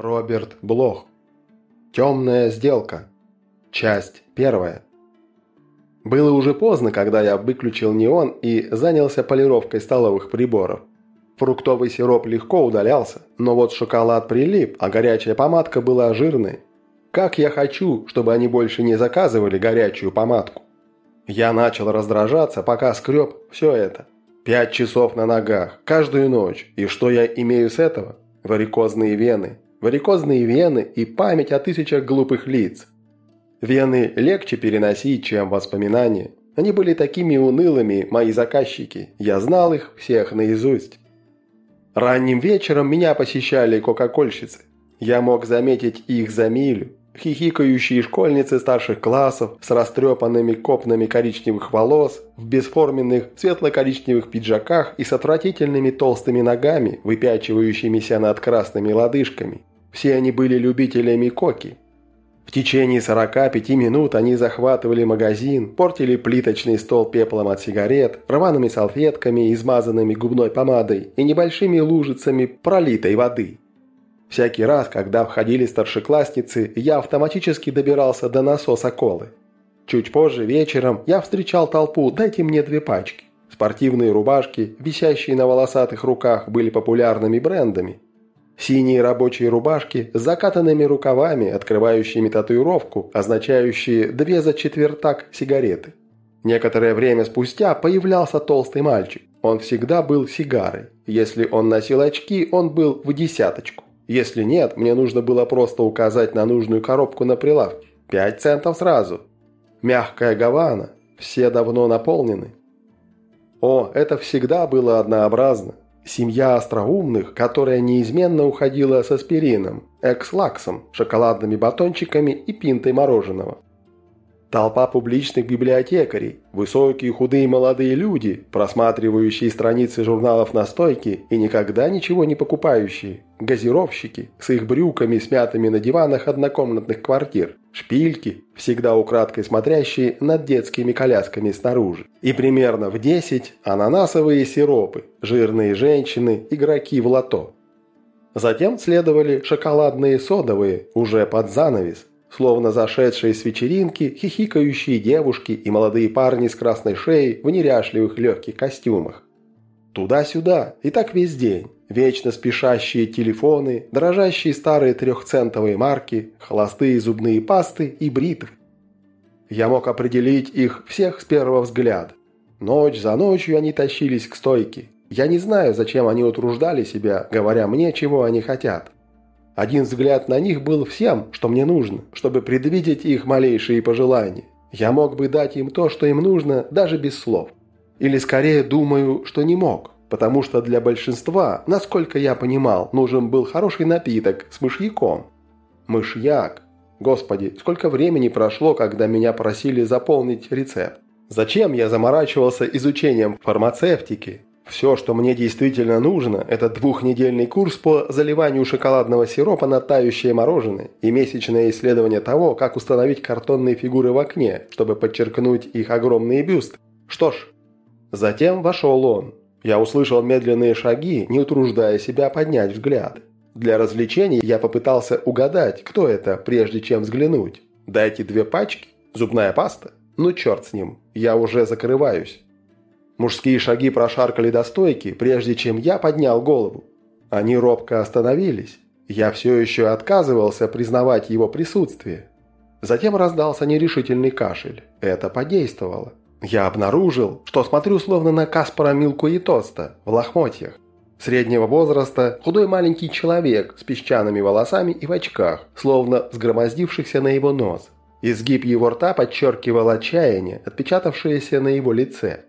Роберт Блох. Темная сделка. Часть первая. Было уже поздно, когда я выключил неон и занялся полировкой столовых приборов. Фруктовый сироп легко удалялся, но вот шоколад прилип, а горячая помадка была жирной. Как я хочу, чтобы они больше не заказывали горячую помадку. Я начал раздражаться, пока скреб все это. Пять часов на ногах, каждую ночь. И что я имею с этого? Варикозные вены. Варикозные вены и память о тысячах глупых лиц. Вены легче переносить, чем воспоминания. Они были такими унылыми, мои заказчики. Я знал их всех наизусть. Ранним вечером меня посещали кока-кольщицы. Я мог заметить их за милю. Хихикающие школьницы старших классов с растрепанными копнами коричневых волос, в бесформенных светло-коричневых пиджаках и с отвратительными толстыми ногами, выпячивающимися над красными лодыжками. Все они были любителями коки. В течение 45 минут они захватывали магазин, портили плиточный стол пеплом от сигарет, рваными салфетками, измазанными губной помадой и небольшими лужицами пролитой воды. Всякий раз, когда входили старшеклассницы, я автоматически добирался до насоса колы. Чуть позже вечером я встречал толпу «дайте мне две пачки». Спортивные рубашки, висящие на волосатых руках, были популярными брендами. Синие рабочие рубашки с закатанными рукавами, открывающими татуировку, означающие «две за четвертак сигареты». Некоторое время спустя появлялся толстый мальчик. Он всегда был сигарой. Если он носил очки, он был в десяточку. Если нет, мне нужно было просто указать на нужную коробку на прилавке. Пять центов сразу. Мягкая гавана. Все давно наполнены. О, это всегда было однообразно. Семья остроумных, которая неизменно уходила с аспирином, экс-лаксом, шоколадными батончиками и пинтой мороженого. Толпа публичных библиотекарей, высокие худые молодые люди, просматривающие страницы журналов на стойке и никогда ничего не покупающие, газировщики с их брюками, смятыми на диванах однокомнатных квартир, шпильки, всегда украдкой смотрящие над детскими колясками снаружи. И примерно в 10 ананасовые сиропы, жирные женщины, игроки в лото. Затем следовали шоколадные содовые, уже под занавес, Словно зашедшие с вечеринки, хихикающие девушки и молодые парни с красной шеей в неряшливых легких костюмах. Туда-сюда, и так весь день. Вечно спешащие телефоны, дрожащие старые трехцентовые марки, холостые зубные пасты и бритвы. Я мог определить их всех с первого взгляда. Ночь за ночью они тащились к стойке. Я не знаю, зачем они утруждали себя, говоря мне, чего они хотят. Один взгляд на них был всем, что мне нужно, чтобы предвидеть их малейшие пожелания. Я мог бы дать им то, что им нужно, даже без слов. Или скорее думаю, что не мог, потому что для большинства, насколько я понимал, нужен был хороший напиток с мышьяком. Мышьяк. Господи, сколько времени прошло, когда меня просили заполнить рецепт. Зачем я заморачивался изучением фармацевтики? Все, что мне действительно нужно, это двухнедельный курс по заливанию шоколадного сиропа на тающее мороженое и месячное исследование того, как установить картонные фигуры в окне, чтобы подчеркнуть их огромные бюсты. Что ж, затем вошел он. Я услышал медленные шаги, не утруждая себя поднять взгляд. Для развлечений я попытался угадать, кто это, прежде чем взглянуть. Дайте две пачки? Зубная паста? Ну черт с ним, я уже закрываюсь. Мужские шаги прошаркали до стойки, прежде чем я поднял голову. Они робко остановились. Я все еще отказывался признавать его присутствие. Затем раздался нерешительный кашель. Это подействовало. Я обнаружил, что смотрю словно на Каспара Милку и Тоста в лохмотьях. Среднего возраста, худой маленький человек с песчаными волосами и в очках, словно сгромоздившихся на его нос. Изгиб его рта подчеркивал отчаяние, отпечатавшееся на его лице.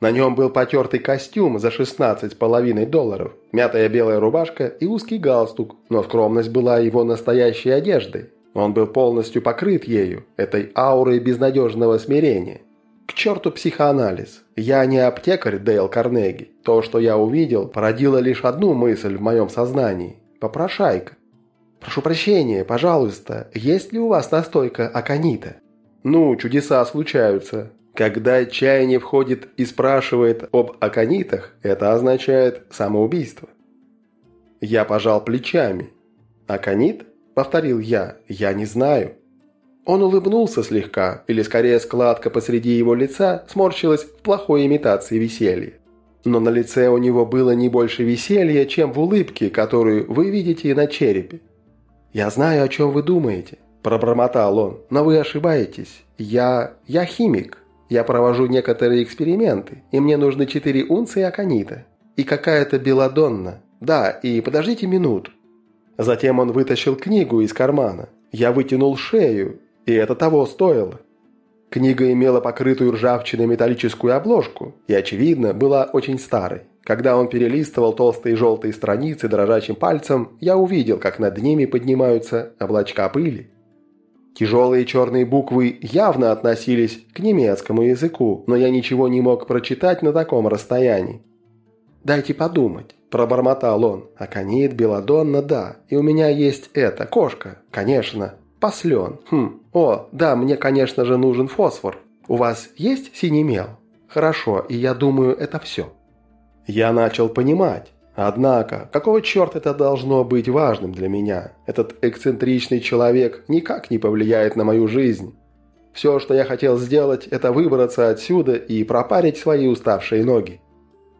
На нем был потертый костюм за 16,5 долларов, мятая белая рубашка и узкий галстук, но скромность была его настоящей одеждой. Он был полностью покрыт ею, этой аурой безнадежного смирения. К черту психоанализ. Я не аптекарь Дейл Карнеги. То, что я увидел, породило лишь одну мысль в моем сознании. Попрошайка. Прошу прощения, пожалуйста, есть ли у вас настойка аконита? Ну, чудеса случаются. Когда отчаяние входит и спрашивает об аконитах, это означает самоубийство. Я пожал плечами. «Аконит?» – повторил я. «Я не знаю». Он улыбнулся слегка, или скорее складка посреди его лица сморщилась в плохой имитации веселья. Но на лице у него было не больше веселья, чем в улыбке, которую вы видите на черепе. «Я знаю, о чем вы думаете», – пробормотал он, – «но вы ошибаетесь. Я... я химик. Я провожу некоторые эксперименты, и мне нужны четыре унции аконита. И какая-то белладонна. Да, и подождите минуту». Затем он вытащил книгу из кармана. Я вытянул шею, и это того стоило. Книга имела покрытую ржавчиной металлическую обложку и, очевидно, была очень старой. Когда он перелистывал толстые желтые страницы дрожащим пальцем, я увидел, как над ними поднимаются облачка пыли. Тяжелые черные буквы явно относились к немецкому языку, но я ничего не мог прочитать на таком расстоянии. «Дайте подумать», – пробормотал он. «Аконит, белладонна, да. И у меня есть это, кошка, конечно. Послен. Хм. О, да, мне, конечно же, нужен фосфор. У вас есть синий мел? Хорошо, и я думаю, это все». Я начал понимать. Однако, какого черта это должно быть важным для меня? Этот эксцентричный человек никак не повлияет на мою жизнь. Все, что я хотел сделать, это выбраться отсюда и пропарить свои уставшие ноги.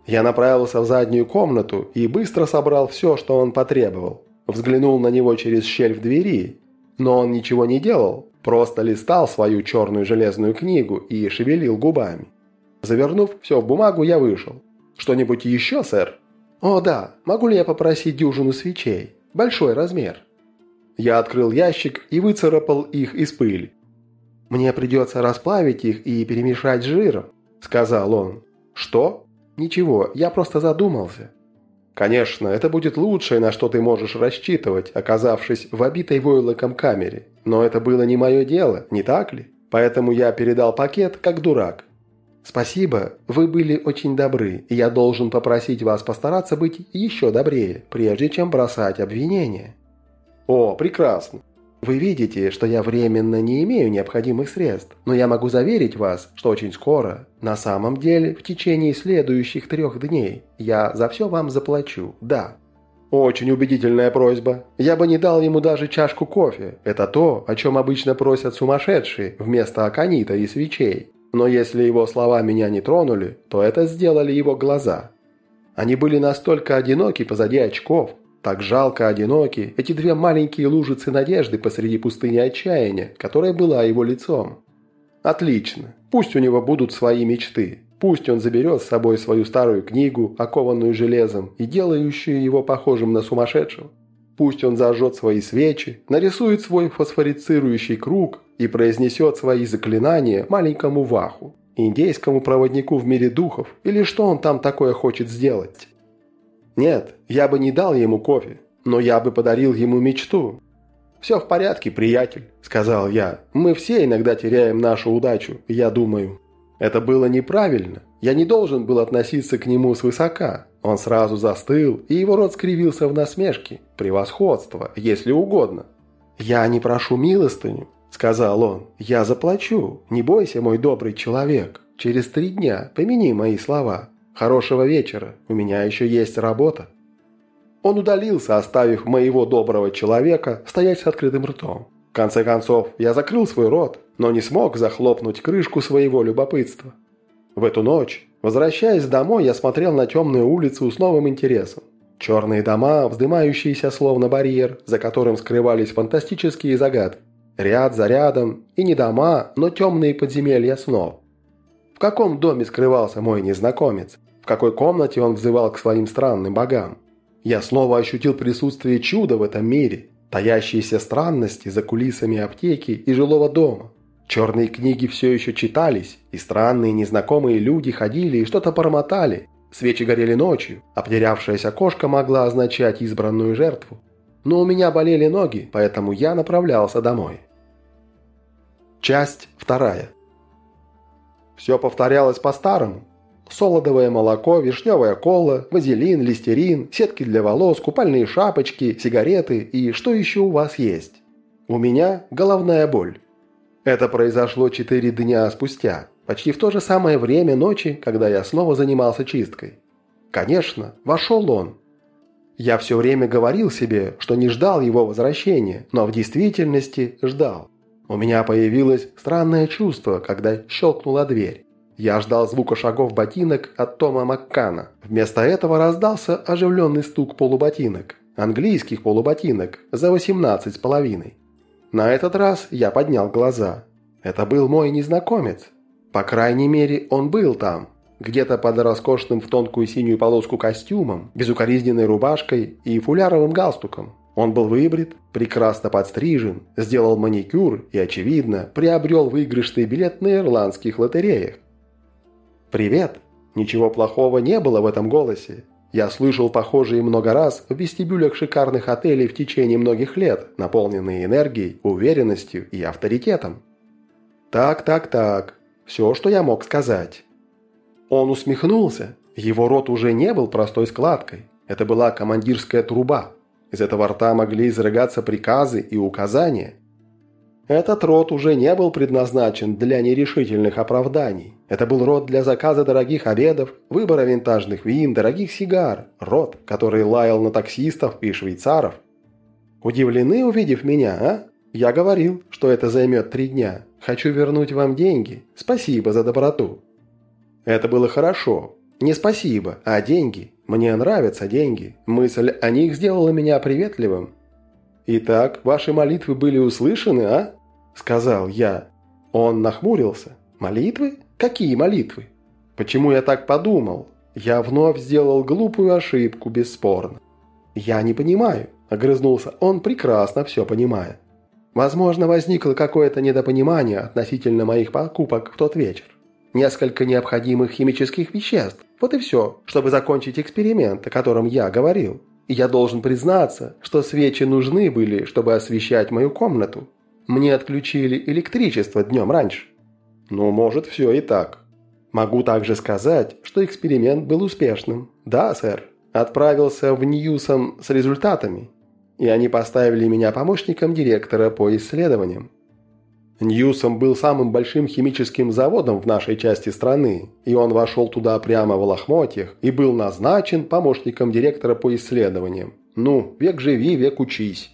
Я направился в заднюю комнату и быстро собрал все, что он потребовал. Взглянул на него через щель в двери но он ничего не делал, просто листал свою черную железную книгу и шевелил губами. Завернув все в бумагу, я вышел. «Что-нибудь еще, сэр?» «О, да. Могу ли я попросить дюжину свечей? Большой размер». Я открыл ящик и выцарапал их из пыли. «Мне придется расплавить их и перемешать с жиром», — сказал он. «Что?» «Ничего, я просто задумался. Конечно, это будет лучшее, на что ты можешь рассчитывать, оказавшись в обитой войлоком камере. Но это было не мое дело, не так ли? Поэтому я передал пакет, как дурак. «Спасибо, вы были очень добры, и я должен попросить вас постараться быть еще добрее, прежде чем бросать обвинения». «О, прекрасно. Вы видите, что я временно не имею необходимых средств, но я могу заверить вас, что очень скоро, на самом деле, в течение следующих трех дней, я за все вам заплачу, да. Очень убедительная просьба. Я бы не дал ему даже чашку кофе. Это то, о чем обычно просят сумасшедшие, вместо аконита и свечей. Но если его слова меня не тронули, то это сделали его глаза. Они были настолько одиноки позади очков, так жалко одиноки эти две маленькие лужицы надежды посреди пустыни отчаяния, которая была его лицом. Отлично. Пусть у него будут свои мечты. Пусть он заберет с собой свою старую книгу, окованную железом и делающую его похожим на сумасшедшего. Пусть он зажжет свои свечи, нарисует свой фосфорицирующий круг и произнесет свои заклинания маленькому Ваху, индейскому проводнику в мире духов, или что он там такое хочет сделать. Нет, я бы не дал ему кофе, но я бы подарил ему мечту. «Все в порядке, приятель», – сказал я. «Мы все иногда теряем нашу удачу, я думаю». Это было неправильно. Я не должен был относиться к нему свысока. Он сразу застыл, и его рот скривился в насмешке. Превосходство, если угодно. «Я не прошу милостыню», – сказал он. «Я заплачу. Не бойся, мой добрый человек. Через три дня помяни мои слова. Хорошего вечера, у меня еще есть работа». Он удалился, оставив моего доброго человека стоять с открытым ртом. В конце концов, я закрыл свой рот, но не смог захлопнуть крышку своего любопытства. В эту ночь, возвращаясь домой, я смотрел на темную улицу с новым интересом. Черные дома, вздымающиеся словно барьер, за которым скрывались фантастические загадки. Ряд за рядом, и не дома, но темные подземелья снов. В каком доме скрывался мой незнакомец? Какой комнате он взывал к своим странным богам? Я снова ощутил присутствие чуда в этом мире, таящиеся странности за кулисами аптеки и жилого дома. Черные книги все еще читались, и странные незнакомые люди ходили и что-то бормотали. Свечи горели ночью, потерявшаяся кошка могла означать избранную жертву. Но у меня болели ноги, поэтому я направлялся домой. Часть вторая. Все повторялось по-старому. Солодовое молоко, вишневая кола, вазелин, листерин, сетки для волос, купальные шапочки, сигареты и что еще у вас есть? У меня головная боль. Это произошло четыре дня спустя, почти в то же самое время ночи, когда я снова занимался чисткой. Конечно, вошел он. Я все время говорил себе, что не ждал его возвращения, но в действительности ждал. У меня появилось странное чувство, когда щелкнула дверь. Я ждал звука шагов ботинок от Тома Маккана. Вместо этого раздался оживленный стук полуботинок. Английских полуботинок за 18 с половиной. На этот раз я поднял глаза. Это был мой незнакомец. По крайней мере, он был там. Где-то под роскошным в тонкую синюю полоску костюмом, безукоризненной рубашкой и фуляровым галстуком. Он был выбрит, прекрасно подстрижен, сделал маникюр и, очевидно, приобрел выигрышный билет на ирландских лотереях. «Привет!» Ничего плохого не было в этом голосе. Я слышал похожие много раз в вестибюлях шикарных отелей в течение многих лет, наполненные энергией, уверенностью и авторитетом. Так, так, так. Все, что я мог сказать. Он усмехнулся. Его рот уже не был простой складкой. Это была командирская труба. Из этого рта могли изрыгаться приказы и указания. Этот рот уже не был предназначен для нерешительных оправданий. Это был рот для заказа дорогих обедов, выбора винтажных вин, дорогих сигар. Рот, который лаял на таксистов и швейцаров. Удивлены, увидев меня, а? Я говорил, что это займет три дня. Хочу вернуть вам деньги. Спасибо за доброту. Это было хорошо. Не спасибо, а деньги. Мне нравятся деньги. Мысль о них сделала меня приветливым. Итак, ваши молитвы были услышаны, а? Сказал я. Он нахмурился. Молитвы? Какие молитвы? Почему я так подумал? Я вновь сделал глупую ошибку, бесспорно. Я не понимаю, огрызнулся он, прекрасно все понимая. Возможно, возникло какое-то недопонимание относительно моих покупок в тот вечер. Несколько необходимых химических веществ. Вот и все, чтобы закончить эксперимент, о котором я говорил. И я должен признаться, что свечи нужны были, чтобы освещать мою комнату. Мне отключили электричество днем раньше. Ну, может, все и так. Могу также сказать, что эксперимент был успешным. Да, сэр. Отправился в Ньюсом с результатами и они поставили меня помощником директора по исследованиям. Ньюсом был самым большим химическим заводом в нашей части страны, и он вошел туда прямо в лохмотьях и был назначен помощником директора по исследованиям. Ну, век живи, век учись.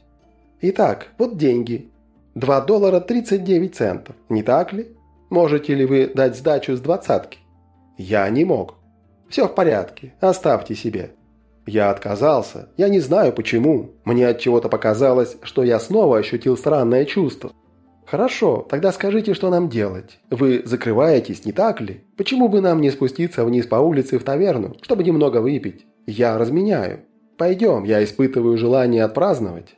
Итак, вот деньги. 2 доллара 39 центов, не так ли? Можете ли вы дать сдачу с двадцатки? Я не мог. Все в порядке, оставьте себе. Я отказался. Я не знаю почему. Мне от чего-то показалось, что я снова ощутил странное чувство. Хорошо, тогда скажите, что нам делать. Вы закрываетесь, не так ли? Почему бы нам не спуститься вниз по улице в таверну, чтобы немного выпить? Я разменяю. Пойдем, я испытываю желание отпраздновать.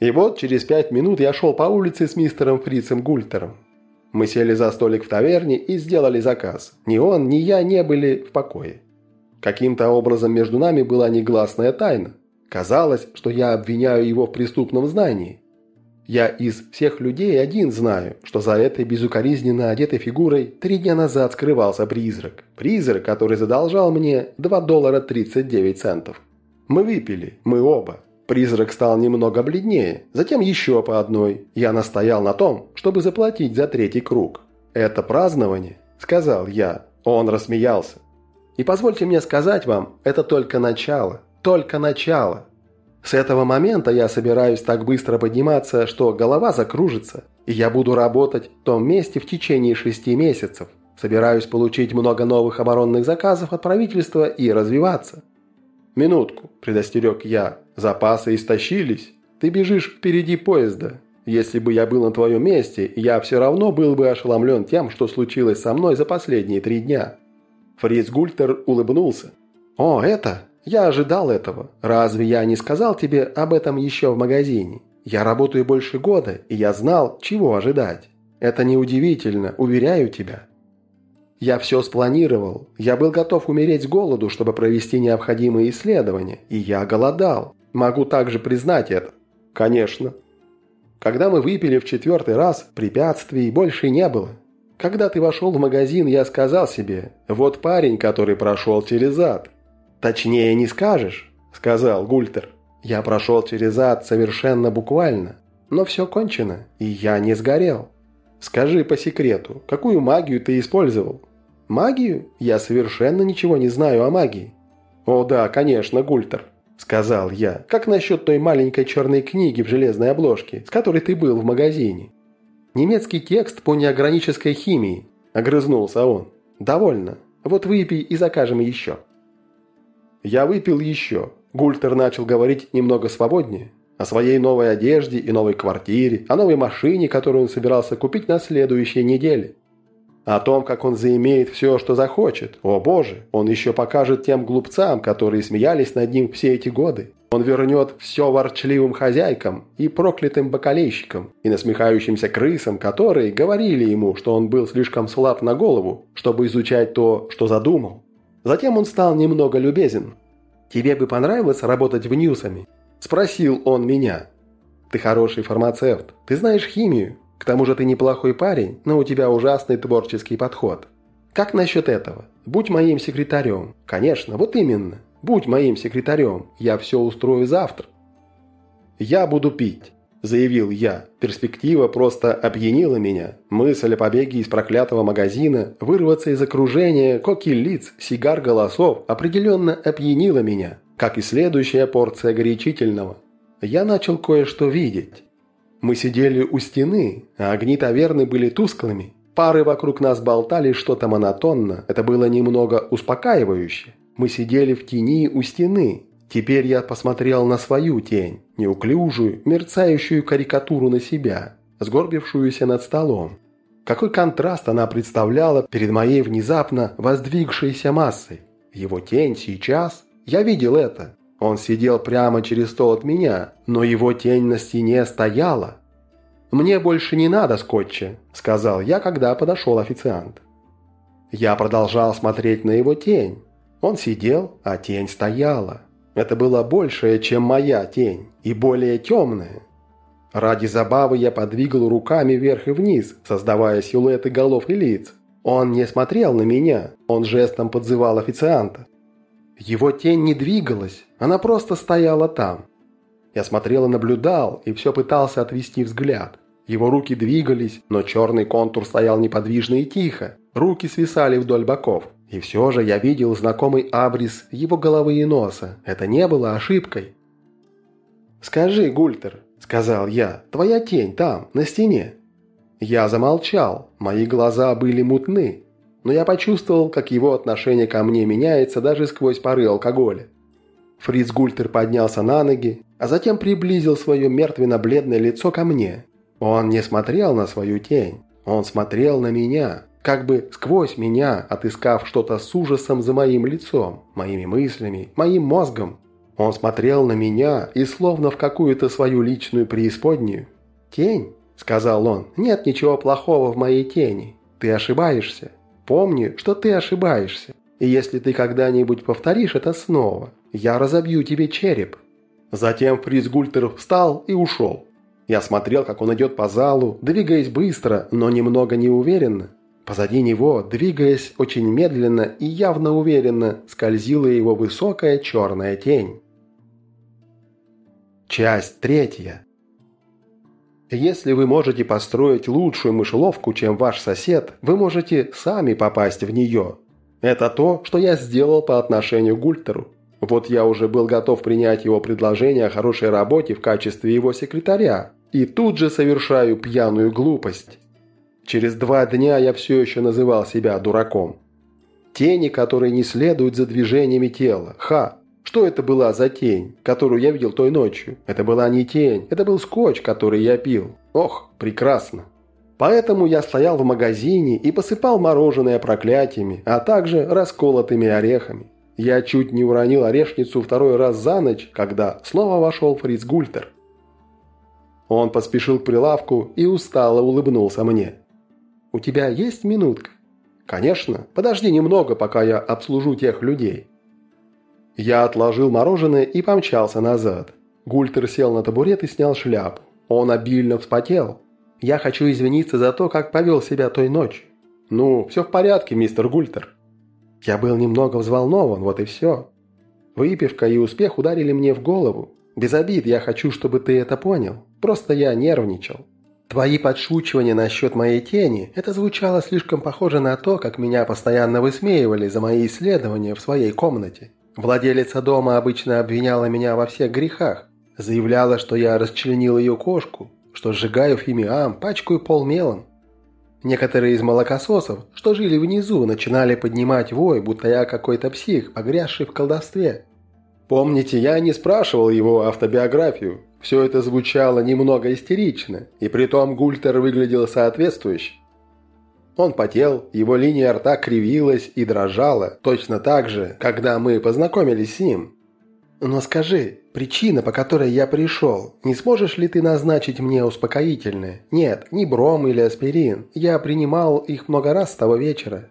И вот через пять минут я шел по улице с мистером Фрицем Гультером. Мы сели за столик в таверне и сделали заказ. Ни он, ни я не были в покое. Каким-то образом между нами была негласная тайна. Казалось, что я обвиняю его в преступном знании. Я из всех людей один знаю, что за этой безукоризненно одетой фигурой три дня назад скрывался призрак. Призрак, который задолжал мне 2 доллара 39 центов. Мы выпили, мы оба. Призрак стал немного бледнее, затем еще по одной. Я настоял на том, чтобы заплатить за третий круг. «Это празднование?» – сказал я. Он рассмеялся. И позвольте мне сказать вам, это только начало, только начало. С этого момента я собираюсь так быстро подниматься, что голова закружится, и я буду работать в том месте в течение шести месяцев. Собираюсь получить много новых оборонных заказов от правительства и развиваться. «Минутку», – предостерег я, – «запасы истощились. Ты бежишь впереди поезда. Если бы я был на твоем месте, я все равно был бы ошеломлен тем, что случилось со мной за последние три дня. Фриц Гультер улыбнулся. «О, это? Я ожидал этого. Разве я не сказал тебе об этом еще в магазине? Я работаю больше года, и я знал, чего ожидать. Это неудивительно, уверяю тебя». Я все спланировал. Я был готов умереть с голоду, чтобы провести необходимые исследования. И я голодал. Могу также признать это. Конечно. Когда мы выпили в четвертый раз, препятствий больше не было. Когда ты вошел в магазин, я сказал себе, вот парень, который прошел через ад. Точнее не скажешь, сказал Гультер. Я прошел через ад совершенно буквально, но все кончено, и я не сгорел. Скажи по секрету, какую магию ты использовал? Магию? Я совершенно ничего не знаю о магии. О да, конечно, Гультер. Сказал я. «Как насчет той маленькой черной книги в железной обложке, с которой ты был в магазине?» «Немецкий текст по неогранической химии», – огрызнулся он. «Довольно. Вот выпей и закажем еще». Я выпил еще. Гультер начал говорить немного свободнее. О своей новой одежде и новой квартире, о новой машине, которую он собирался купить на следующей неделе. О том, как он заимеет все, что захочет. О боже, он еще покажет тем глупцам, которые смеялись над ним все эти годы. Он вернет все ворчливым хозяйкам и проклятым бакалейщикам, и насмехающимся крысам, которые говорили ему, что он был слишком слаб на голову, чтобы изучать то, что задумал. Затем он стал немного любезен. «Тебе бы понравилось работать в Ньюсами?» – спросил он меня. «Ты хороший фармацевт, ты знаешь химию, к тому же ты неплохой парень, но у тебя ужасный творческий подход. Как насчет этого? Будь моим секретарем. Конечно, вот именно. Будь моим секретарем. Я все устрою завтра. Я буду пить. – заявил я. Перспектива просто опьянила меня. Мысль о побеге из проклятого магазина, вырваться из окружения, коки лиц, сигар голосов определенно опьянила меня, как и следующая порция горячительного. Я начал кое-что видеть. Мы сидели у стены, а огни таверны были тусклыми. Пары вокруг нас болтали что-то монотонно, это было немного успокаивающе. Мы сидели в тени у стены. Теперь я посмотрел на свою тень, неуклюжую, мерцающую карикатуру на себя, сгорбившуюся над столом. Какой контраст она представляла перед моей внезапно воздвигшейся массой. Его тень сейчас... Я видел это. Он сидел прямо через стол от меня, но его тень на стене стояла. «Мне больше не надо скотча», – сказал я, когда подошел официант. Я продолжал смотреть на его тень. Он сидел, а тень стояла. Это было большее, чем моя тень, и более темное. Ради забавы я подвигал руками вверх и вниз, создавая силуэты голов и лиц. Он не смотрел на меня, он жестом подзывал официанта. Его тень не двигалась, она просто стояла там. Я смотрел и наблюдал, и все пытался отвести взгляд. Его руки двигались, но черный контур стоял неподвижно и тихо. Руки свисали вдоль боков. И все же я видел знакомый абрис его головы и носа. Это не было ошибкой. «Скажи, Гультер», — сказал я, — «твоя тень там, на стене». Я замолчал, мои глаза были мутны но я почувствовал, как его отношение ко мне меняется даже сквозь пары алкоголя. Фриц Гультер поднялся на ноги, а затем приблизил свое мертвенно-бледное лицо ко мне. Он не смотрел на свою тень, он смотрел на меня, как бы сквозь меня, отыскав что-то с ужасом за моим лицом, моими мыслями, моим мозгом. Он смотрел на меня и словно в какую-то свою личную преисподнюю. «Тень?» – сказал он. «Нет ничего плохого в моей тени. Ты ошибаешься. Помни, что ты ошибаешься. И если ты когда-нибудь повторишь это снова, я разобью тебе череп». Затем Фриц Гультер встал и ушел. Я смотрел, как он идет по залу, двигаясь быстро, но немного неуверенно. Позади него, двигаясь очень медленно и явно уверенно, скользила его высокая черная тень. Часть третья. Если вы можете построить лучшую мышеловку, чем ваш сосед, вы можете сами попасть в нее. Это то, что я сделал по отношению к Гультеру. Вот я уже был готов принять его предложение о хорошей работе в качестве его секретаря. И тут же совершаю пьяную глупость. Через два дня я все еще называл себя дураком. Тени, которые не следуют за движениями тела. Ха! Что это была за тень, которую я видел той ночью? Это была не тень, это был скотч, который я пил. Ох, прекрасно. Поэтому я стоял в магазине и посыпал мороженое проклятиями, а также расколотыми орехами. Я чуть не уронил орешницу второй раз за ночь, когда снова вошел Фриц Гультер. Он поспешил к прилавку и устало улыбнулся мне. «У тебя есть минутка?» «Конечно. Подожди немного, пока я обслужу тех людей». Я отложил мороженое и помчался назад. Гультер сел на табурет и снял шляпу. Он обильно вспотел. «Я хочу извиниться за то, как повел себя той ночью». «Ну, все в порядке, мистер Гультер». Я был немного взволнован, вот и все. Выпивка и успех ударили мне в голову. Без обид, я хочу, чтобы ты это понял. Просто я нервничал. Твои подшучивания насчет моей тени, это звучало слишком похоже на то, как меня постоянно высмеивали за мои исследования в своей комнате. Владелица дома обычно обвиняла меня во всех грехах. Заявляла, что я расчленил ее кошку, что сжигаю фимиам, пачкаю пол мелом. Некоторые из молокососов, что жили внизу, начинали поднимать вой, будто я какой-то псих, погрязший в колдовстве. Помните, я не спрашивал его автобиографию. Все это звучало немного истерично, и притом Гультер выглядел соответствующе. Он потел, его линия рта кривилась и дрожала, точно так же, когда мы познакомились с ним. «Но скажи, причина, по которой я пришел, не сможешь ли ты назначить мне успокоительное? Нет, не бром или аспирин, я принимал их много раз с того вечера».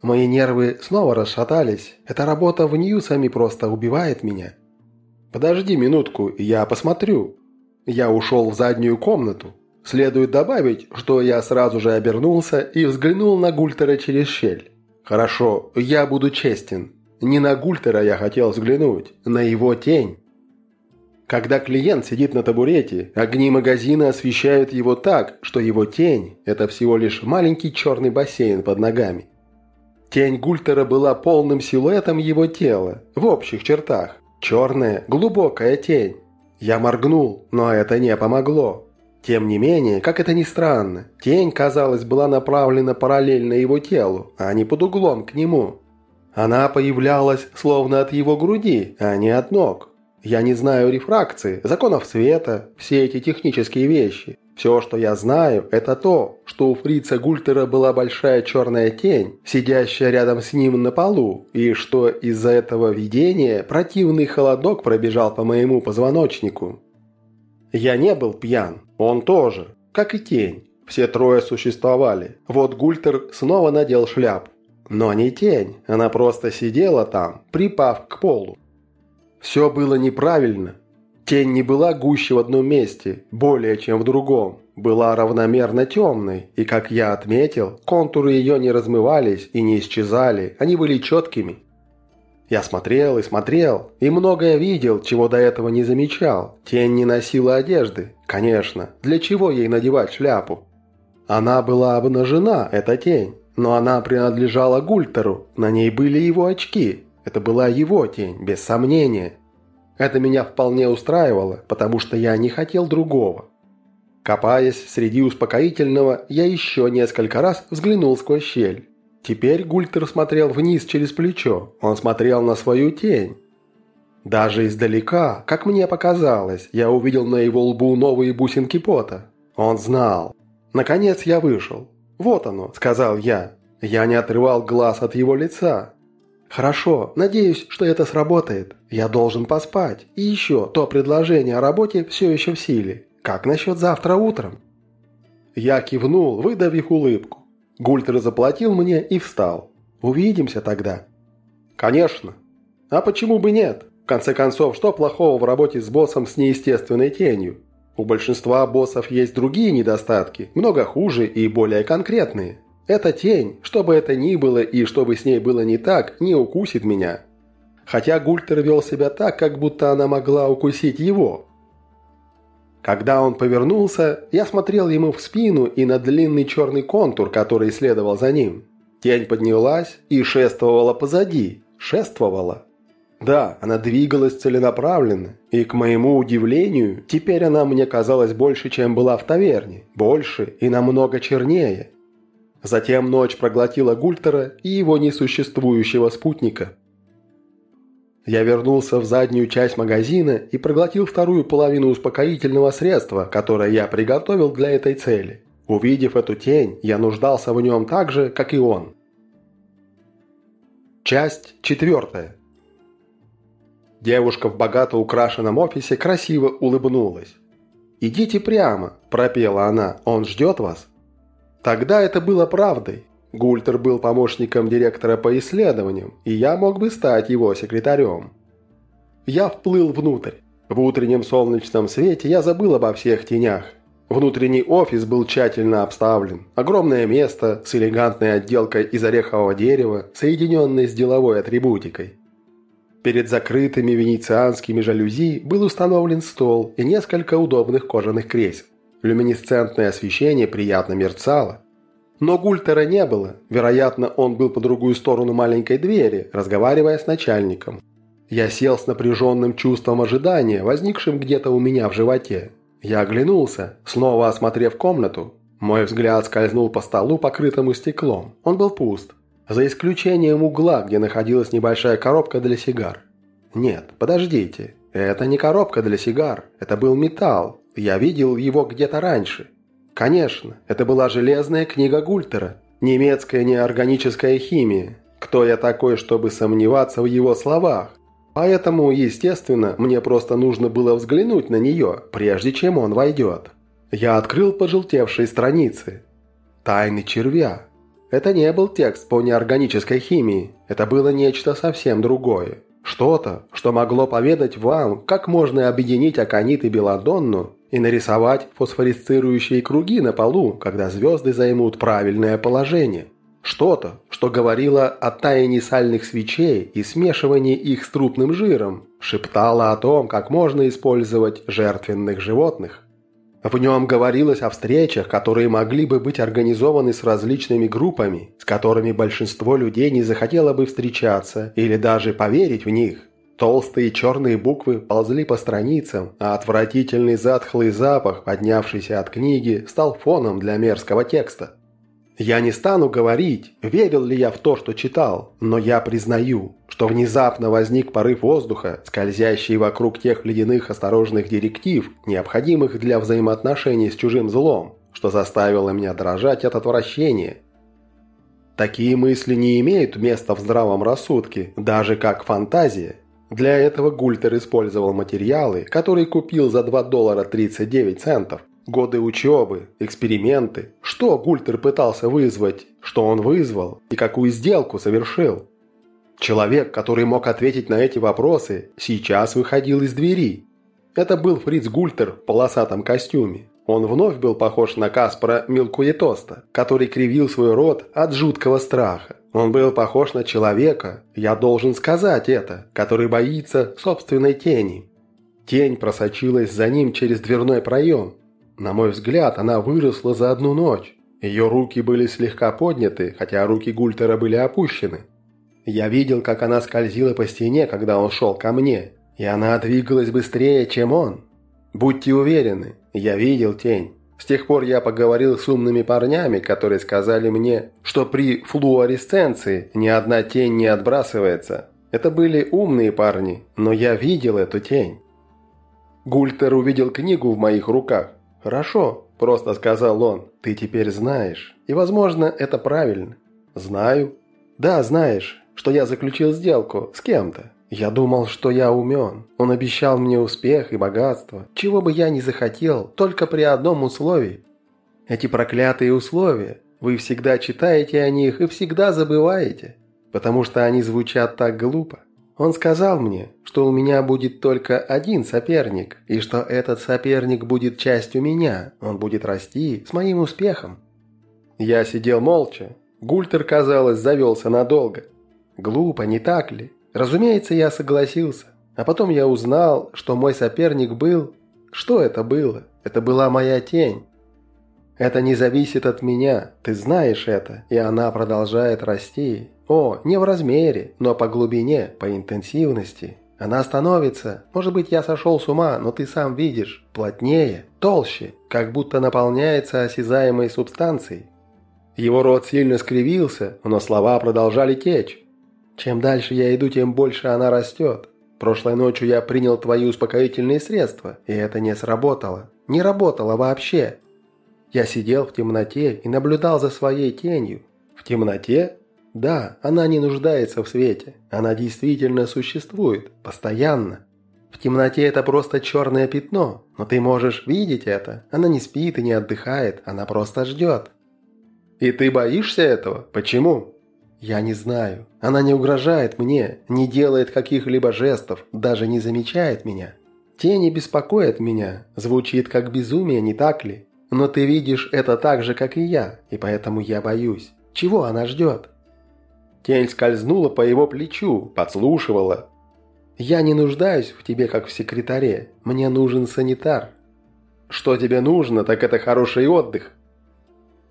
Мои нервы снова расшатались, эта работа в Ньюсами просто убивает меня. «Подожди минутку, я посмотрю». Я ушел в заднюю комнату, Следует добавить, что я сразу же обернулся и взглянул на Гультера через щель. Хорошо, я буду честен. Не на Гультера я хотел взглянуть, на его тень. Когда клиент сидит на табурете, огни магазина освещают его так, что его тень – это всего лишь маленький черный бассейн под ногами. Тень Гультера была полным силуэтом его тела, в общих чертах. Черная, глубокая тень. Я моргнул, но это не помогло. Тем не менее, как это ни странно, тень, казалось, была направлена параллельно его телу, а не под углом к нему. Она появлялась словно от его груди, а не от ног. Я не знаю рефракции, законов света, все эти технические вещи. Все, что я знаю, это то, что у фрица Гультера была большая черная тень, сидящая рядом с ним на полу, и что из-за этого видения противный холодок пробежал по моему позвоночнику. Я не был пьян, он тоже, как и тень. Все трое существовали. Вот Гультер снова надел шляпу. Но не тень, она просто сидела там, припав к полу. Все было неправильно. Тень не была гуще в одном месте, более чем в другом. Была равномерно темной, и, как я отметил, контуры ее не размывались и не исчезали, они были четкими. Я смотрел и смотрел, и многое видел, чего до этого не замечал. Тень не носила одежды. Конечно, для чего ей надевать шляпу? Она была обнажена, эта тень, но она принадлежала Гультеру, на ней были его очки. Это была его тень, без сомнения. Это меня вполне устраивало, потому что я не хотел другого. Копаясь среди успокоительного, я еще несколько раз взглянул сквозь щель. Теперь Гультер смотрел вниз через плечо. Он смотрел на свою тень. Даже издалека, как мне показалось, я увидел на его лбу новые бусинки пота. Он знал. Наконец я вышел. «Вот оно», — сказал я. Я не отрывал глаз от его лица. «Хорошо, надеюсь, что это сработает. Я должен поспать. И еще, то предложение о работе все еще в силе. Как насчет завтра утром?» Я кивнул, выдавив улыбку. Гультер заплатил мне и встал. Увидимся тогда. Конечно. А почему бы нет? В конце концов, что плохого в работе с боссом с неестественной тенью? У большинства боссов есть другие недостатки, много хуже и более конкретные. Эта тень, что бы это ни было и что бы с ней было не так, не укусит меня. Хотя Гультер вел себя так, как будто она могла укусить его. Когда он повернулся, я смотрел ему в спину и на длинный черный контур, который следовал за ним. Тень поднялась и шествовала позади. Шествовала. Да, она двигалась целенаправленно, и, к моему удивлению, теперь она мне казалась больше, чем была в таверне. Больше и намного чернее. Затем ночь проглотила Гультера и его несуществующего спутника. Я вернулся в заднюю часть магазина и проглотил вторую половину успокоительного средства, которое я приготовил для этой цели. Увидев эту тень, я нуждался в нем так же, как и он. Часть четвертая. Девушка в богато украшенном офисе красиво улыбнулась. «Идите прямо», – пропела она, – «он ждет вас». Тогда это было правдой. Гультер был помощником директора по исследованиям, и я мог бы стать его секретарем. Я вплыл внутрь. В утреннем солнечном свете я забыл обо всех тенях. Внутренний офис был тщательно обставлен. Огромное место с элегантной отделкой из орехового дерева, соединенной с деловой атрибутикой. Перед закрытыми венецианскими жалюзи был установлен стол и несколько удобных кожаных кресел. Люминесцентное освещение приятно мерцало. Но Гультера не было. Вероятно, он был по другую сторону маленькой двери, разговаривая с начальником. Я сел с напряженным чувством ожидания, возникшим где-то у меня в животе. Я оглянулся, снова осмотрев комнату. Мой взгляд скользнул по столу, покрытому стеклом. Он был пуст. За исключением угла, где находилась небольшая коробка для сигар. Нет, подождите. Это не коробка для сигар. Это был металл. Я видел его где-то раньше. Конечно, это была железная книга Гультера. Немецкая неорганическая химия. Кто я такой, чтобы сомневаться в его словах? Поэтому, естественно, мне просто нужно было взглянуть на нее, прежде чем он войдет. Я открыл пожелтевшие страницы. «Тайны червя». Это не был текст по неорганической химии, это было нечто совсем другое. Что-то, что могло поведать вам, как можно объединить аконит и белладонну и нарисовать фосфорисцирующие круги на полу, когда звезды займут правильное положение. Что-то, что говорило о таянии сальных свечей и смешивании их с трупным жиром, шептало о том, как можно использовать жертвенных животных. В нем говорилось о встречах, которые могли бы быть организованы с различными группами, с которыми большинство людей не захотело бы встречаться или даже поверить в них. Толстые черные буквы ползли по страницам, а отвратительный затхлый запах, поднявшийся от книги, стал фоном для мерзкого текста. Я не стану говорить, верил ли я в то, что читал, но я признаю, что внезапно возник порыв воздуха, скользящий вокруг тех ледяных осторожных директив, необходимых для взаимоотношений с чужим злом, что заставило меня дрожать от отвращения. Такие мысли не имеют места в здравом рассудке, даже как фантазия. Для этого Гультер использовал материалы, которые купил за 2 доллара 39 центов, Годы учебы, эксперименты. Что Гультер пытался вызвать, что он вызвал и какую сделку совершил? Человек, который мог ответить на эти вопросы, сейчас выходил из двери. Это был Фриц Гультер в полосатом костюме. Он вновь был похож на Каспара Милкуетоста, который кривил свой рот от жуткого страха. Он был похож на человека, я должен сказать это, который боится собственной тени. Тень просочилась за ним через дверной проем, на мой взгляд, она выросла за одну ночь. Ее руки были слегка подняты, хотя руки Гультера были опущены. Я видел, как она скользила по стене, когда он шел ко мне, и она двигалась быстрее, чем он. Будьте уверены, я видел тень. С тех пор я поговорил с умными парнями, которые сказали мне, что при флуоресценции ни одна тень не отбрасывается. Это были умные парни, но я видел эту тень. Гультер увидел книгу в моих руках. «Хорошо», – просто сказал он. «Ты теперь знаешь. И, возможно, это правильно». «Знаю». «Да, знаешь, что я заключил сделку с кем-то. Я думал, что я умен. Он обещал мне успех и богатство. Чего бы я ни захотел, только при одном условии. Эти проклятые условия. Вы всегда читаете о них и всегда забываете, потому что они звучат так глупо. Он сказал мне, что у меня будет только один соперник, и что этот соперник будет частью меня, он будет расти с моим успехом. Я сидел молча. Гультер, казалось, завелся надолго. Глупо, не так ли? Разумеется, я согласился. А потом я узнал, что мой соперник был... Что это было? Это была моя тень. Это не зависит от меня, ты знаешь это, и она продолжает расти. О, не в размере, но по глубине, по интенсивности. Она становится, может быть, я сошел с ума, но ты сам видишь, плотнее, толще, как будто наполняется осязаемой субстанцией. Его рот сильно скривился, но слова продолжали течь. Чем дальше я иду, тем больше она растет. Прошлой ночью я принял твои успокоительные средства, и это не сработало. Не работало вообще. Я сидел в темноте и наблюдал за своей тенью. В темноте? Да, она не нуждается в свете. Она действительно существует, постоянно. В темноте это просто черное пятно, но ты можешь видеть это. Она не спит и не отдыхает, она просто ждет. И ты боишься этого? Почему? Я не знаю. Она не угрожает мне, не делает каких-либо жестов, даже не замечает меня. Тени беспокоят меня. Звучит как безумие, не так ли? Но ты видишь это так же, как и я, и поэтому я боюсь. Чего она ждет?» Тень скользнула по его плечу, подслушивала. «Я не нуждаюсь в тебе, как в секретаре. Мне нужен санитар». «Что тебе нужно, так это хороший отдых».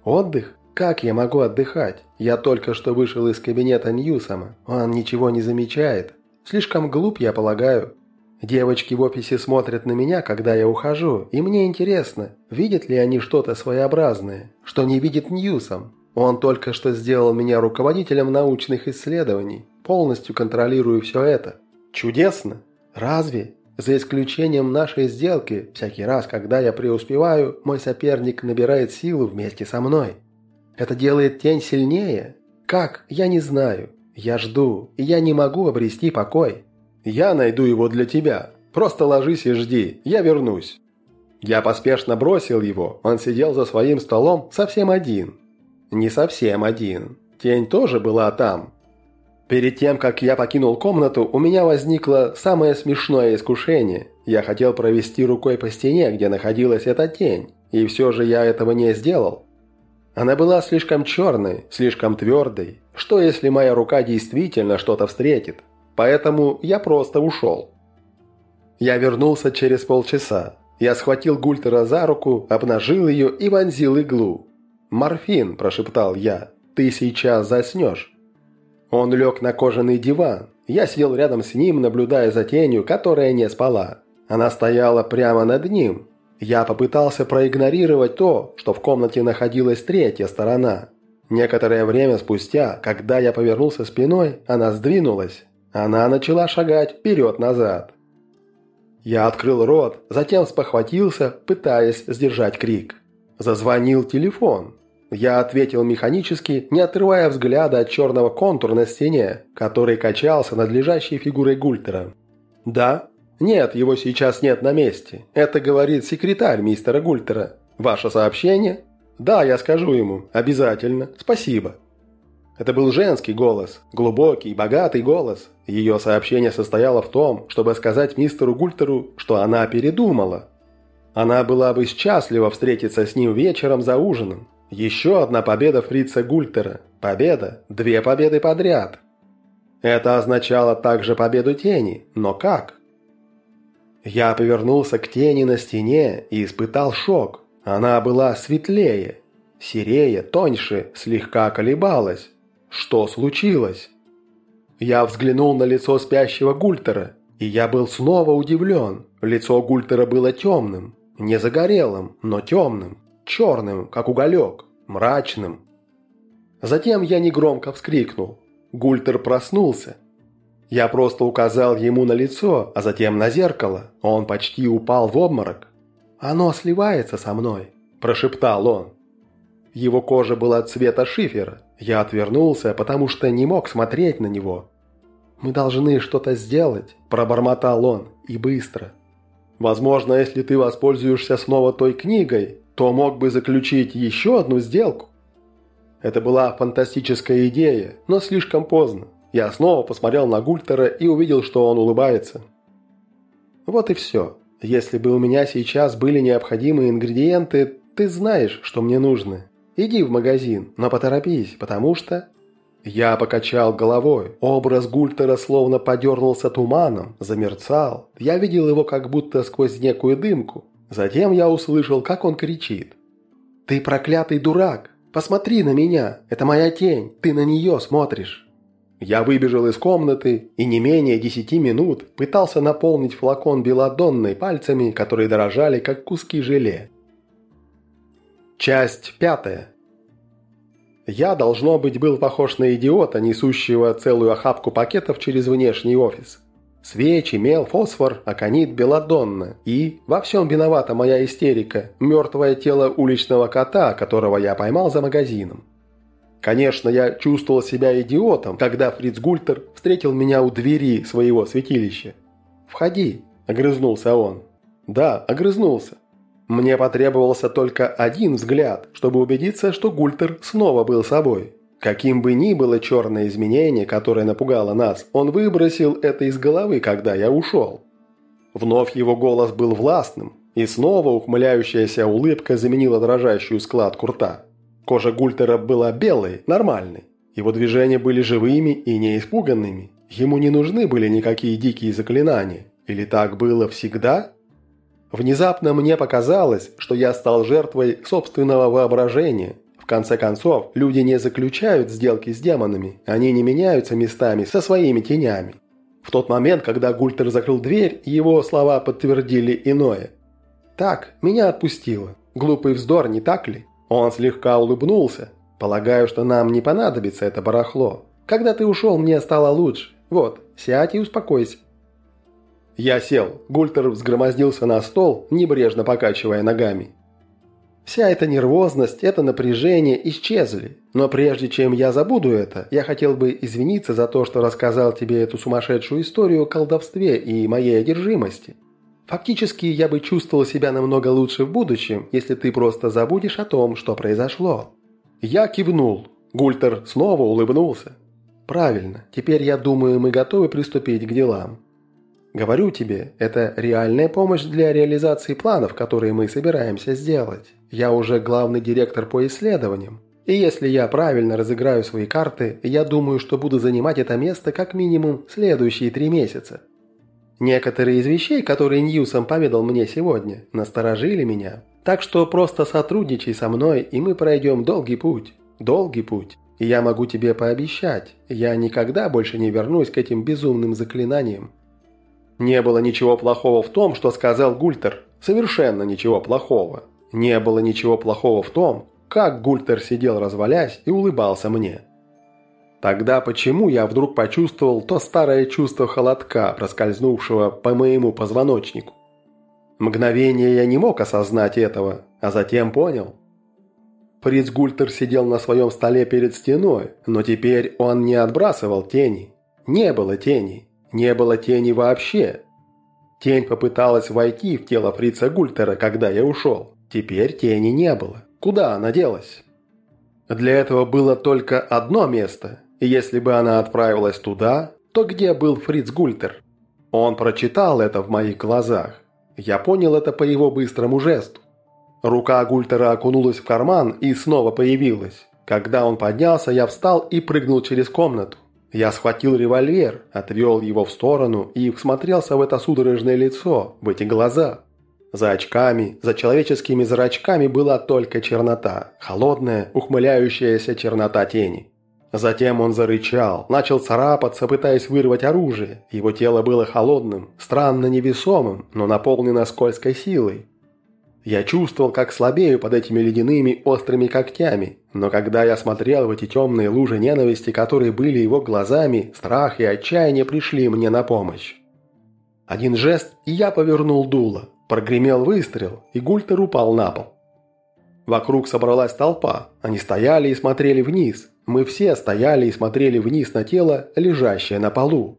«Отдых? Как я могу отдыхать? Я только что вышел из кабинета Ньюсома. Он ничего не замечает. Слишком глуп, я полагаю. Девочки в офисе смотрят на меня, когда я ухожу, и мне интересно, видят ли они что-то своеобразное, что не видит Ньюсом. Он только что сделал меня руководителем научных исследований, полностью контролирую все это. Чудесно! Разве? За исключением нашей сделки, всякий раз, когда я преуспеваю, мой соперник набирает силу вместе со мной. Это делает тень сильнее? Как? Я не знаю. Я жду, и я не могу обрести покой. Я найду его для тебя. Просто ложись и жди, я вернусь. Я поспешно бросил его, он сидел за своим столом совсем один. Не совсем один. Тень тоже была там. Перед тем, как я покинул комнату, у меня возникло самое смешное искушение. Я хотел провести рукой по стене, где находилась эта тень, и все же я этого не сделал. Она была слишком черной, слишком твердой. Что если моя рука действительно что-то встретит? Поэтому я просто ушел. Я вернулся через полчаса. Я схватил Гультера за руку, обнажил ее и вонзил иглу. «Морфин», – прошептал я, – «ты сейчас заснешь». Он лег на кожаный диван. Я сидел рядом с ним, наблюдая за тенью, которая не спала. Она стояла прямо над ним, я попытался проигнорировать то, что в комнате находилась третья сторона. Некоторое время спустя, когда я повернулся спиной, она сдвинулась. Она начала шагать вперед-назад. Я открыл рот, затем спохватился, пытаясь сдержать крик. Зазвонил телефон. Я ответил механически, не отрывая взгляда от черного контура на стене, который качался над лежащей фигурой Гультера. «Да», «Нет, его сейчас нет на месте. Это говорит секретарь мистера Гультера. Ваше сообщение?» «Да, я скажу ему. Обязательно. Спасибо». Это был женский голос, глубокий, богатый голос. Ее сообщение состояло в том, чтобы сказать мистеру Гультеру, что она передумала. Она была бы счастлива встретиться с ним вечером за ужином. Еще одна победа фрица Гультера. Победа. Две победы подряд. Это означало также победу тени. Но как? Я повернулся к тени на стене и испытал шок. Она была светлее, серее, тоньше, слегка колебалась. Что случилось? Я взглянул на лицо спящего Гультера, и я был снова удивлен. Лицо Гультера было темным, не загорелым, но темным, черным, как уголек, мрачным. Затем я негромко вскрикнул. Гультер проснулся. Я просто указал ему на лицо, а затем на зеркало. Он почти упал в обморок. «Оно сливается со мной», – прошептал он. Его кожа была цвета шифера. Я отвернулся, потому что не мог смотреть на него. «Мы должны что-то сделать», – пробормотал он, – «и быстро». «Возможно, если ты воспользуешься снова той книгой, то мог бы заключить еще одну сделку». Это была фантастическая идея, но слишком поздно. Я снова посмотрел на Гультера и увидел, что он улыбается. Вот и все. Если бы у меня сейчас были необходимые ингредиенты, ты знаешь, что мне нужно. Иди в магазин, но поторопись, потому что... Я покачал головой. Образ Гультера словно подернулся туманом, замерцал. Я видел его как будто сквозь некую дымку. Затем я услышал, как он кричит. «Ты проклятый дурак! Посмотри на меня! Это моя тень! Ты на нее смотришь!» Я выбежал из комнаты и не менее десяти минут пытался наполнить флакон белодонной пальцами, которые дорожали, как куски желе. Часть пятая. Я, должно быть, был похож на идиота, несущего целую охапку пакетов через внешний офис. Свечи, мел, фосфор, аконит, белодонна. И во всем виновата моя истерика, мертвое тело уличного кота, которого я поймал за магазином. Конечно, я чувствовал себя идиотом, когда Фриц Гультер встретил меня у двери своего святилища. «Входи», – огрызнулся он. «Да, огрызнулся. Мне потребовался только один взгляд, чтобы убедиться, что Гультер снова был собой. Каким бы ни было черное изменение, которое напугало нас, он выбросил это из головы, когда я ушел. Вновь его голос был властным, и снова ухмыляющаяся улыбка заменила дрожащую складку рта. Кожа Гультера была белой, нормальной. Его движения были живыми и не испуганными. Ему не нужны были никакие дикие заклинания. Или так было всегда? Внезапно мне показалось, что я стал жертвой собственного воображения. В конце концов, люди не заключают сделки с демонами, они не меняются местами со своими тенями. В тот момент, когда Гультер закрыл дверь, его слова подтвердили иное. «Так, меня отпустило. Глупый вздор, не так ли?» Он слегка улыбнулся. «Полагаю, что нам не понадобится это барахло. Когда ты ушел, мне стало лучше. Вот, сядь и успокойся». Я сел. Гультер взгромоздился на стол, небрежно покачивая ногами. Вся эта нервозность, это напряжение исчезли. Но прежде чем я забуду это, я хотел бы извиниться за то, что рассказал тебе эту сумасшедшую историю о колдовстве и моей одержимости. Фактически, я бы чувствовал себя намного лучше в будущем, если ты просто забудешь о том, что произошло. Я кивнул. Гультер снова улыбнулся. Правильно, теперь я думаю, мы готовы приступить к делам. Говорю тебе, это реальная помощь для реализации планов, которые мы собираемся сделать. Я уже главный директор по исследованиям. И если я правильно разыграю свои карты, я думаю, что буду занимать это место как минимум следующие три месяца. Некоторые из вещей, которые Ньюсом поведал мне сегодня, насторожили меня. Так что просто сотрудничай со мной, и мы пройдем долгий путь. Долгий путь. И я могу тебе пообещать, я никогда больше не вернусь к этим безумным заклинаниям. Не было ничего плохого в том, что сказал Гультер. Совершенно ничего плохого. Не было ничего плохого в том, как Гультер сидел развалясь и улыбался мне. Тогда почему я вдруг почувствовал то старое чувство холодка, проскользнувшего по моему позвоночнику? Мгновение я не мог осознать этого, а затем понял. Фриц Гультер сидел на своем столе перед стеной, но теперь он не отбрасывал тени. Не было теней. Не было тени вообще. Тень попыталась войти в тело фрица Гультера, когда я ушел. Теперь тени не было. Куда она делась? Для этого было только одно место, и если бы она отправилась туда, то где был Фриц Гультер? Он прочитал это в моих глазах. Я понял это по его быстрому жесту. Рука Гультера окунулась в карман и снова появилась. Когда он поднялся, я встал и прыгнул через комнату. Я схватил револьвер, отвел его в сторону и всмотрелся в это судорожное лицо, в эти глаза. За очками, за человеческими зрачками была только чернота, холодная, ухмыляющаяся чернота тени. Затем он зарычал, начал царапаться, пытаясь вырвать оружие. Его тело было холодным, странно невесомым, но наполнено скользкой силой. Я чувствовал, как слабею под этими ледяными острыми когтями, но когда я смотрел в эти темные лужи ненависти, которые были его глазами, страх и отчаяние пришли мне на помощь. Один жест, и я повернул дуло. Прогремел выстрел, и Гультер упал на пол. Вокруг собралась толпа. Они стояли и смотрели вниз. Мы все стояли и смотрели вниз на тело, лежащее на полу.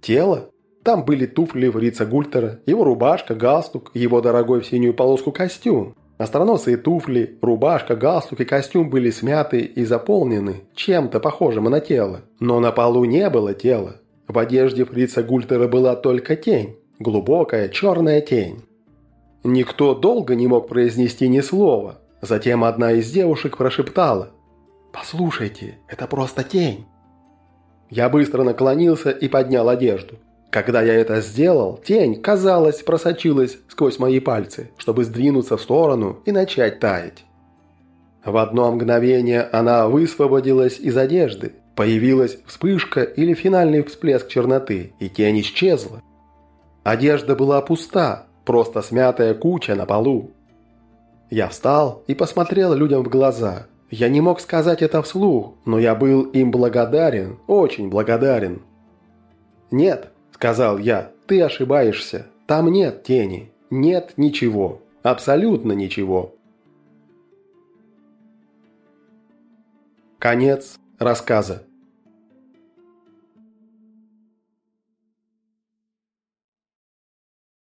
Тело? Там были туфли Фрица Гультера, его рубашка, галстук, его дорогой в синюю полоску костюм. Остроносые туфли, рубашка, галстук и костюм были смяты и заполнены чем-то похожим на тело. Но на полу не было тела. В одежде Фрица Гультера была только тень, глубокая черная тень. Никто долго не мог произнести ни слова. Затем одна из девушек прошептала. «Послушайте, это просто тень». Я быстро наклонился и поднял одежду. Когда я это сделал, тень, казалось, просочилась сквозь мои пальцы, чтобы сдвинуться в сторону и начать таять. В одно мгновение она высвободилась из одежды, появилась вспышка или финальный всплеск черноты, и тень исчезла. Одежда была пуста, просто смятая куча на полу. Я встал и посмотрел людям в глаза. Я не мог сказать это вслух, но я был им благодарен, очень благодарен. Нет, сказал я, ты ошибаешься. Там нет тени, нет ничего, абсолютно ничего. Конец рассказа.